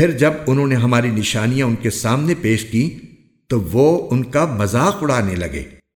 پھر جب انہوں نے ہماری نشانیاں ان کے سامنے پیش کی تو وہ ان کا مذاق اڑانے لگے۔